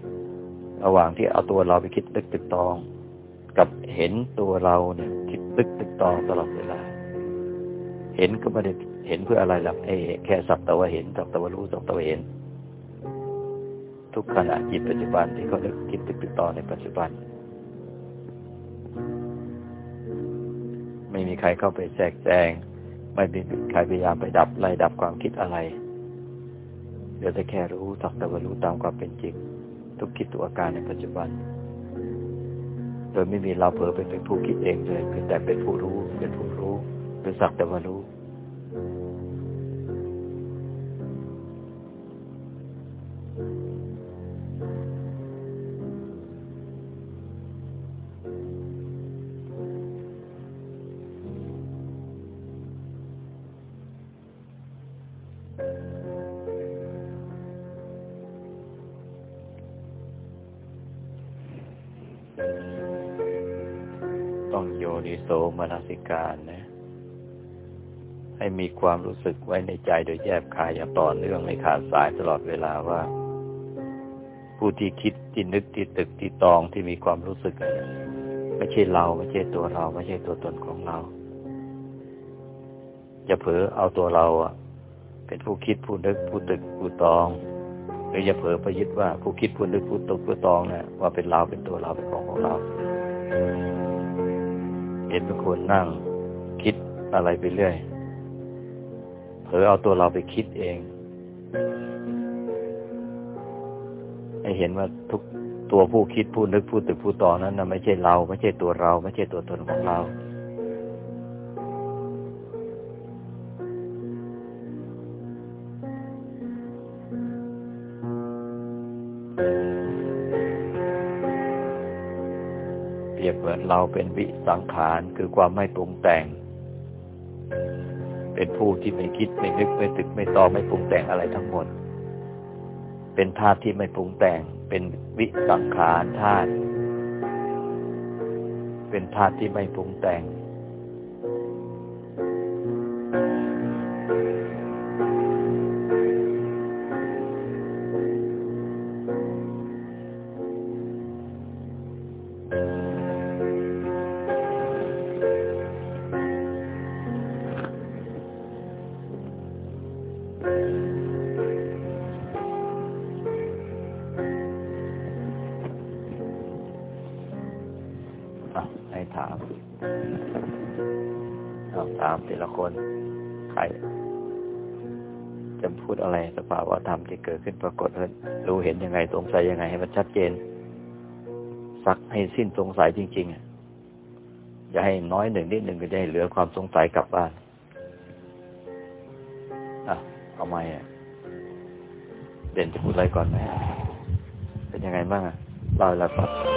ระหว่างที่เอาตัวเราไปคิดนึกตึกตอง กับเห็นตัวเราเนี่ย คิดนึกตึกตองตลอดเวลา เห็นก็ไม่ได้เห็นเพื่ออะไรหรอกแค่สับแต่ว่าเห็นสับแต่ว่ารู้สับแต่ว่าเห็น ทุกขณะจิตปัจจุบันที่เขาเลิกคิดตึกตึกต่อในปัจจุบัน ไม่มีใครเข้าไปแทรกแซงไม่มีใครพยายามไปดับไล่ดับความคิดอะไรเดี๋ยวแต่แค่รู้สักแต่ว่ารู้ตามความเป็นจริง ทุกคิดตัวอาการในปัจจุบัน โดยไม่มีเราเผลอไปเป็นผู้คิดเองเลยคือแต่เป็นผู้รู้เป็นผู้รู้เป็นสักแต่ว่ารู้ มนสิการนะให้มีความรู้สึกไว้ในใจโดยแยบคายอย่างต่อเนื่องไม่ขาดสายตลอดเวลาว่า ผู้ที่คิดที่นึกที่ตึกที่ตองที่มีความรู้สึก ไม่ใช่เรา ไม่ใช่ตัวเรา ไม่ใช่ตัวตนของเราอย่าเผลอเอาตัวเราเป็นผู้คิดผู้นึกผู้ตึกผู้ตอง หรืออย่าเผลอไปยึดว่าผู้คิดผู้นึกผู้ตึกผู้ตองเนี่ยว่าเป็นเราเป็นตัวเราเป็นของของเรา ห็นเป็นคนนั่ง คิดอะไรไปเรื่อยเผลอเอาตัวเราไปคิดเอง ให้เห็นว่าทุกตัวผู้คิดผู้นึกผู้ตึกผู้ต่อนั้นนะไม่ใช่เรา ไม่ใช่ตัวเรา ไม่ใช่ตัวตนของเรา เปรียบเหมือนเราเป็นวิสังขารคือความไม่ปรุงแต่ง เป็นผู้ที่ไม่คิดไม่นึกไม่ตึกไม่ตอไม่ปรุงแต่งอะไรทั้งหมด เป็นธาตุที่ไม่ปรุงแต่ง เป็นวิสังขารธาตุเป็นธาตุที่ไม่ปรุงแต่ง แต่ละคนใครจะพูดอะไรสภาวะธรรมที่เกิดขึ้นปรากฏรู้เห็นยังไงสงสัยยังไง ให้มันชัดเจน สักให้สิ้นสงสัยจริงๆอย่าให้น้อยหนึ่งนิดหนึ่งก็จะให้เหลือความสงสัยกลับบ้านอะเอาไหมอะเด่นจะพูดอะไรก่อนไหมเป็นยังไงบ้างอะเล่าให้เราฟัง